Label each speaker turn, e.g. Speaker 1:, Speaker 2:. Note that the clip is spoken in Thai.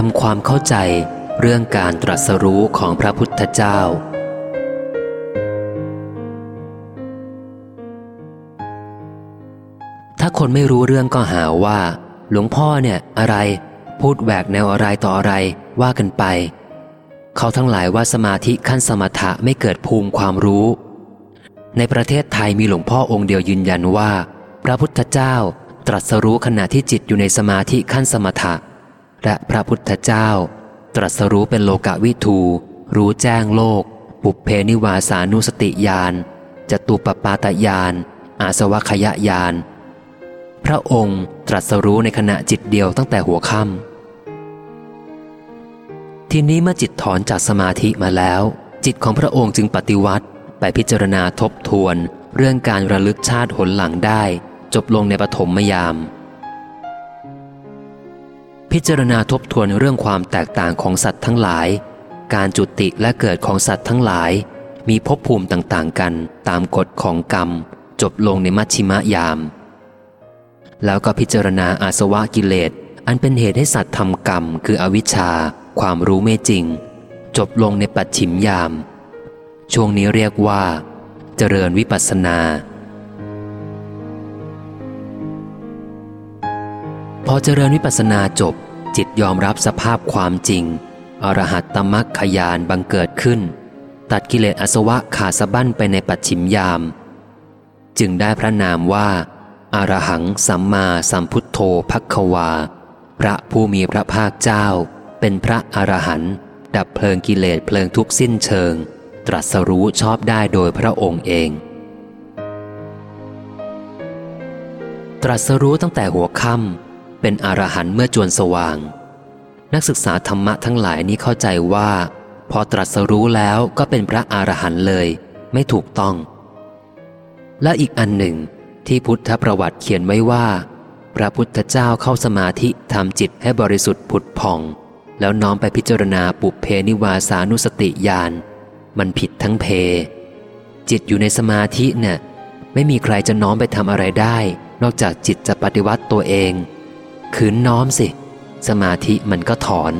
Speaker 1: ทำความเข้าใจเรื่องการตรัสรู้ของพระพุทธเจ้า ถ้าคนไม่รู้เรื่องก็หาว่า หลวงพ่อเนี่ยอะไรพูดแหวกแนวอะไรต่ออะไรว่ากันไป เขาทั้งหลายว่าสมาธิขั้นสมถะไม่เกิดภูมิความรู้ ในประเทศไทยมีหลวงพ่อองค์เดียวยืนยันว่า พระพุทธเจ้าตรัสรู้ขณะที่จิตอยู่ในสมาธิขั้นสมถะ และพระพุทธเจ้า ตรัสรู้เป็นโลกวิทู รู้แจ้งโลก ปุเพนิวาสานุสติญาณจตุปปาตญาณอาสวัคยญาณพระองค์ตรัสรู้ในขณะจิตเดียวตั้งแต่หัวค่ำทีนี้เมื่อจิตถอนจากสมาธิมาแล้ว จิตของพระองค์จึงปฏิวัติไปพิจารณาทบทวน เรื่องการระลึกชาติหนหลังได้ จบลงในปฐมยาม พิจารณาทบทวนเรื่องความแตกต่างของสัตว์ทั้งหลาย การจุติและเกิดของสัตว์ทั้งหลาย มีภพภูมิต่างๆกันตามกฎของกรรม จบลงในมัชชิมยาม แล้วก็พิจารณาอาสวะกิเลส อันเป็นเหตุให้สัตว์ทำกรรม คืออวิชชา ความรู้ไม่จริง จบลงในปัจฉิมยาม ช่วงนี้เรียกว่า เจริญวิปัสสนาพอเจริญวิปัสสนาจบ จิตยอมรับสภาพความจริง อรหัตตมัคขยานบังเกิดขึ้น ตัดกิเลสอสวะขาดสะบั้นไปในปัจฉิมยาม จึงได้พระนามว่า อารหังสัมมาสัมพุทโธพักควา พระผู้มีพระภาคเจ้า เป็นพระอรหันต์ดับเพลิงกิเลสเพลิงทุกสิ้นเชิง ตรัสรู้ชอบได้โดยพระองค์เอง ตรัสรู้ตั้งแต่หัวค่ำ เป็นอรหันต์เมื่อจวนสว่าง นักศึกษาธรรมะทั้งหลายนี้เข้าใจว่า พอตรัสรู้แล้วก็เป็นพระอรหันต์เลย ไม่ถูกต้อง และอีกอันหนึ่ง ที่พุทธประวัติเขียนไว้ว่า พระพุทธเจ้าเข้าสมาธิทำจิตให้บริสุทธิ์ผุดผ่อง แล้วน้อมไปพิจารณาปุเพนิวาสานุสติญาณมันผิดทั้งเพ จิตอยู่ในสมาธิเนี่ยไม่มีใครจะน้อมไปทำอะไรได้ นอกจากจิตจะปฏิวัติตัวเอง ขืนน้อมสิ สมาธิมันก็ถอน